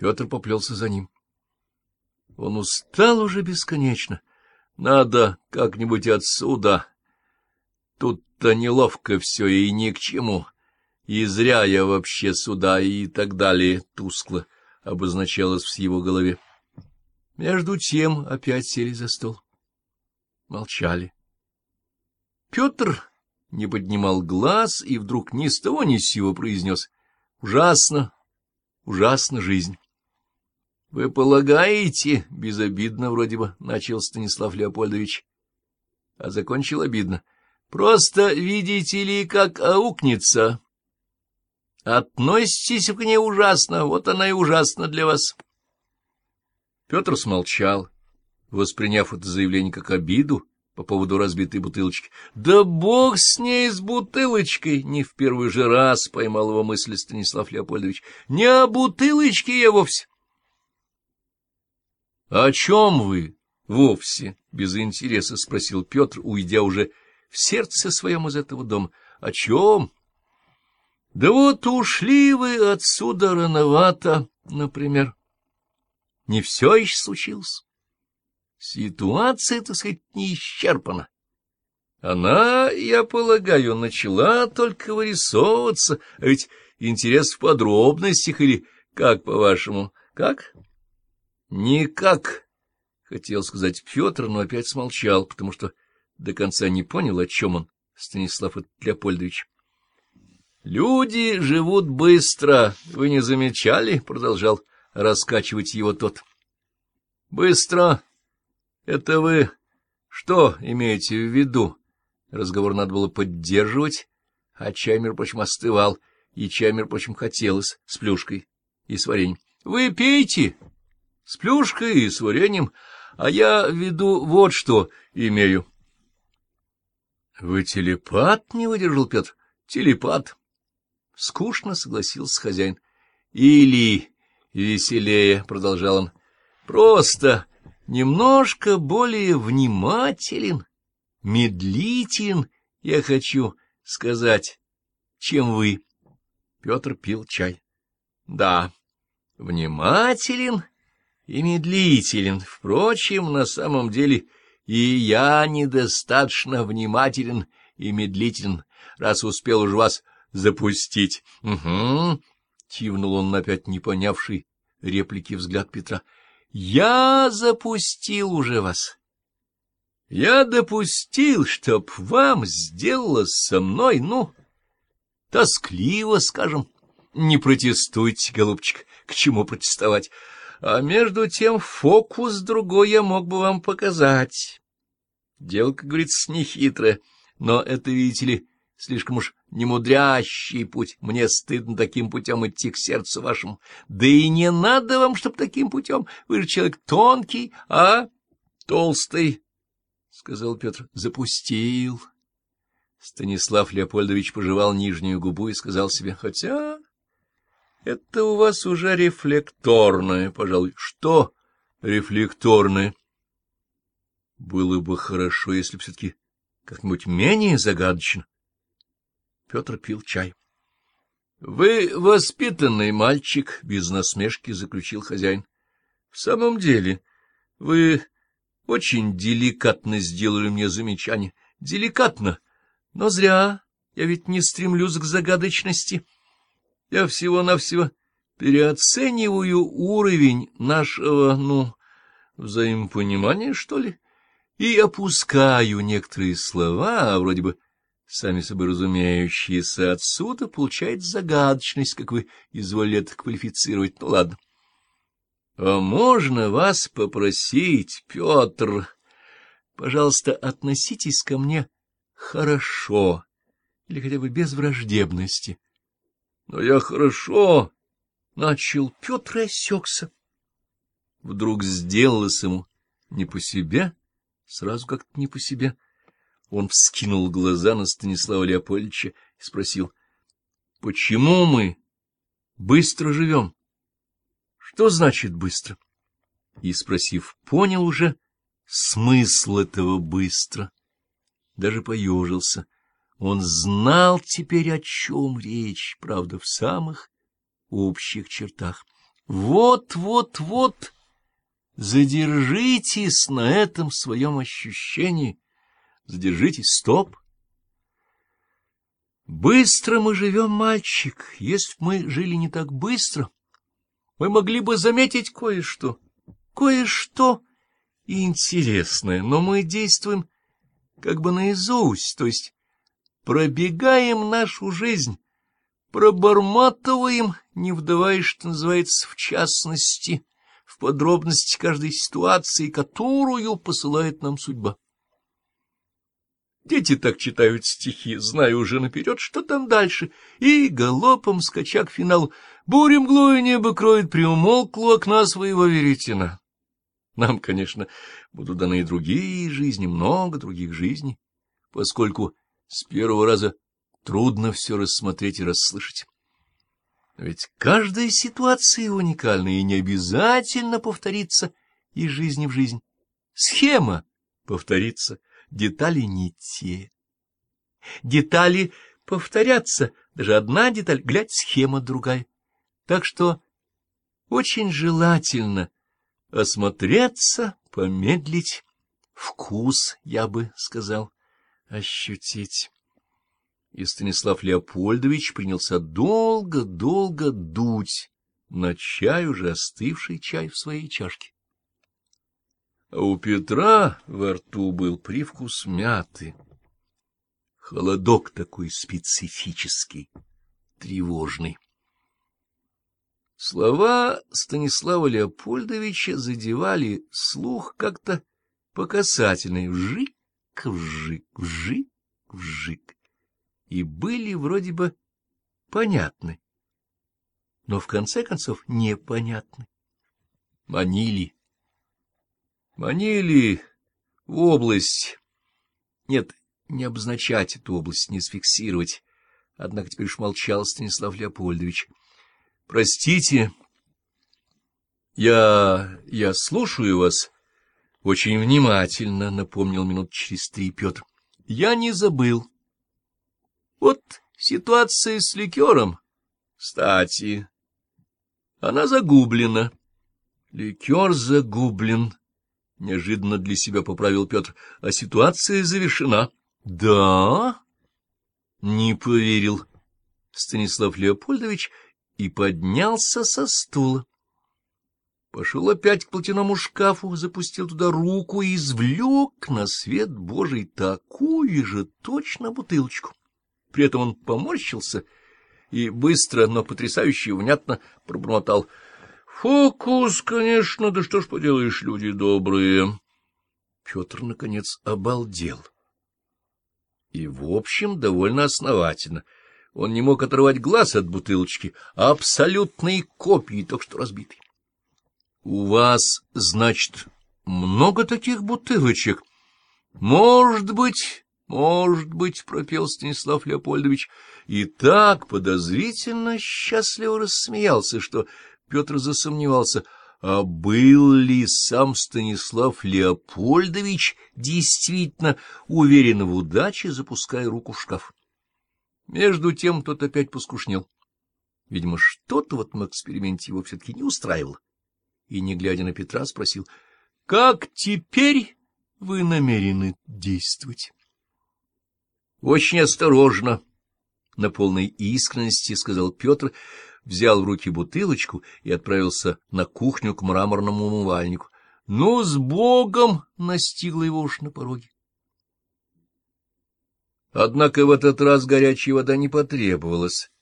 Петр поплелся за ним. Он устал уже бесконечно. Надо как-нибудь отсюда. Тут-то неловко все и ни к чему. И зря я вообще сюда и так далее тускло обозначалось в его голове. Между тем опять сели за стол. Молчали. Петр не поднимал глаз и вдруг ни с того ни с сего произнес. Ужасно, ужасно жизнь. — Вы полагаете, — безобидно вроде бы начал Станислав Леопольдович, а закончил обидно. — Просто видите ли, как аукнется. Относитесь к ней ужасно, вот она и ужасна для вас. Петр смолчал, восприняв это заявление как обиду по поводу разбитой бутылочки. — Да бог с ней, с бутылочкой! — не в первый же раз поймал его мысль Станислав Леопольдович. — Не о бутылочке я вовсе. — О чем вы вовсе? — без интереса спросил Петр, уйдя уже в сердце своем из этого дома. — О чем? — Да вот ушли вы отсюда рановато, например. Не все еще случилось. Ситуация, так сказать, не исчерпана. Она, я полагаю, начала только вырисовываться, а ведь интерес в подробностях или как, по-вашему, как? Никак, хотел сказать Петр, но опять смолчал, потому что до конца не понял, о чем он, Станислав Леопольдович. Люди живут быстро, вы не замечали, продолжал раскачивать его тот. Быстро. Это вы что имеете в виду? Разговор надо было поддерживать, а чай, между прочим, остывал, и чай, между прочим, хотелось с плюшкой и с вареньем. Вы пейте с плюшкой и с вареньем, а я в виду вот что имею. — Вы телепат? — не выдержал Петр. — Телепат. Скучно согласился хозяин. — Или веселее, — продолжал он, — просто немножко более внимателен, медлителен, я хочу сказать, чем вы. Петр пил чай. — Да, внимателен и медлителен. Впрочем, на самом деле и я недостаточно внимателен и медлителен, раз успел уж вас запустить. — Угу, — кивнул он опять не понявший реплики взгляд Петра. — Я запустил уже вас. Я допустил, чтоб вам сделалось со мной, ну, тоскливо, скажем. Не протестуйте, голубчик, к чему протестовать. А между тем фокус другой я мог бы вам показать. Дело, как говорится, нехитрое, но это, видите ли, слишком уж немудрящий путь. Мне стыдно таким путем идти к сердцу вашему. Да и не надо вам, чтоб таким путем. Вы же человек тонкий, а толстый, — сказал Петр. — Запустил. Станислав Леопольдович пожевал нижнюю губу и сказал себе, — хотя это у вас уже рефлекторное, пожалуй. — Что рефлекторное? Было бы хорошо, если все-таки как-нибудь менее загадочно. Петр пил чай. — Вы воспитанный мальчик, — без насмешки заключил хозяин. — В самом деле, вы очень деликатно сделали мне замечание. Деликатно, но зря. Я ведь не стремлюсь к загадочности. Я всего-навсего переоцениваю уровень нашего, ну, взаимопонимания, что ли, и опускаю некоторые слова, вроде бы сами собой разумеющиеся, отсюда получает загадочность, как вы изволили это квалифицировать. Ну, ладно. — А можно вас попросить, Петр? Пожалуйста, относитесь ко мне хорошо, или хотя бы без враждебности. — Но я хорошо, — начал Петр осекся. Вдруг сделалось ему не по себе, сразу как-то не по себе. — он вскинул глаза на Станислава Леопольдовича и спросил, — Почему мы быстро живем? — Что значит быстро? И, спросив, понял уже смысл этого быстро. Даже поежился. Он знал теперь, о чем речь, правда, в самых общих чертах. Вот-вот-вот задержитесь на этом своем ощущении. Задержитесь, стоп. Быстро мы живем, мальчик. Если бы мы жили не так быстро, мы могли бы заметить кое-что, кое-что интересное, но мы действуем как бы наизусть, то есть пробегаем нашу жизнь, проборматываем, не вдаваясь, что называется, в частности, в подробности каждой ситуации, которую посылает нам судьба. Дети так читают стихи, зная уже наперед, что там дальше, и галопом, скача к финалу, бурем глою небо кроет, приумолкло окна своего веретена. Нам, конечно, будут даны и другие жизни, много других жизней, поскольку с первого раза трудно все рассмотреть и расслышать. Ведь каждая ситуация уникальна и не обязательно повторится из жизни в жизнь. Схема повторится — детали не те. Детали повторятся, даже одна деталь, глядь, схема другая. Так что очень желательно осмотреться, помедлить, вкус, я бы сказал, ощутить. И Станислав Леопольдович принялся долго-долго дуть на чай, уже остывший чай в своей чашке. А у Петра во рту был привкус мяты. Холодок такой специфический, тревожный. Слова Станислава Леопольдовича задевали слух как-то по касательной вжик, вжик, вжик, вжик, и были вроде бы понятны, но в конце концов непонятны. Манили Манили в область. Нет, не обозначать эту область, не сфиксировать. Однако теперь уж молчал Станислав Леопольдович. — Простите, я... я слушаю вас очень внимательно, — напомнил минут через три Петр. — Я не забыл. Вот ситуация с ликером. Кстати, она загублена. Ликер загублен. — неожиданно для себя поправил Петр, — а ситуация завершена. — Да? — не поверил Станислав Леопольдович и поднялся со стула. Пошел опять к платяному шкафу, запустил туда руку и извлек на свет Божий такую же точно бутылочку. При этом он поморщился и быстро, но потрясающе внятно пробормотал — Фокус, конечно, да что ж поделаешь, люди добрые. Петр, наконец, обалдел. И, в общем, довольно основательно. Он не мог оторвать глаз от бутылочки, а абсолютные копии, только что разбитые. — У вас, значит, много таких бутылочек? — Может быть, может быть, — пропел Станислав Леопольдович, и так подозрительно счастливо рассмеялся, что Петр засомневался, а был ли сам Станислав Леопольдович действительно уверен в удаче, запуская руку в шкаф. Между тем тот опять поскушнел. Видимо, что-то в этом эксперименте его все-таки не устраивало. И, не глядя на Петра, спросил, — Как теперь вы намерены действовать? — Очень осторожно, — на полной искренности сказал Петр, — взял в руки бутылочку и отправился на кухню к мраморному умывальнику. Ну, с Богом! — настигла его уж на пороге. Однако в этот раз горячая вода не потребовалась.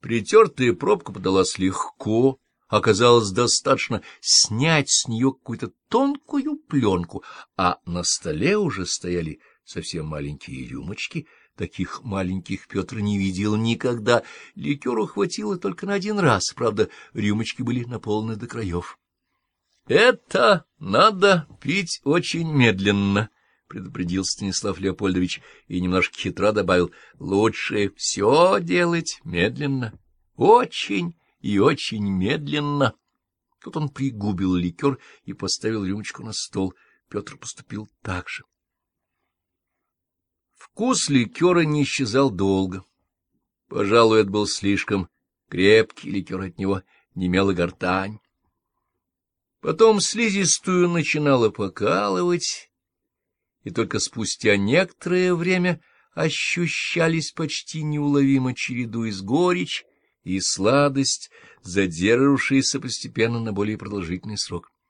Притертая пробка подалась легко, оказалось достаточно снять с нее какую-то тонкую пленку, а на столе уже стояли совсем маленькие рюмочки — Таких маленьких Петр не видел никогда. Ликеру хватило только на один раз, правда, рюмочки были наполнены до краев. — Это надо пить очень медленно, — предупредил Станислав Леопольдович и немножко хитро добавил. — Лучше все делать медленно, очень и очень медленно. Тут он пригубил ликер и поставил рюмочку на стол. Петр поступил так же. Вкус ликера не исчезал долго. Пожалуй, это был слишком крепкий ликер от него, немела гортань. Потом слизистую начинала покалывать, и только спустя некоторое время ощущались почти неуловимо чередуясь горечь и сладость, задержавшиеся постепенно на более продолжительный срок.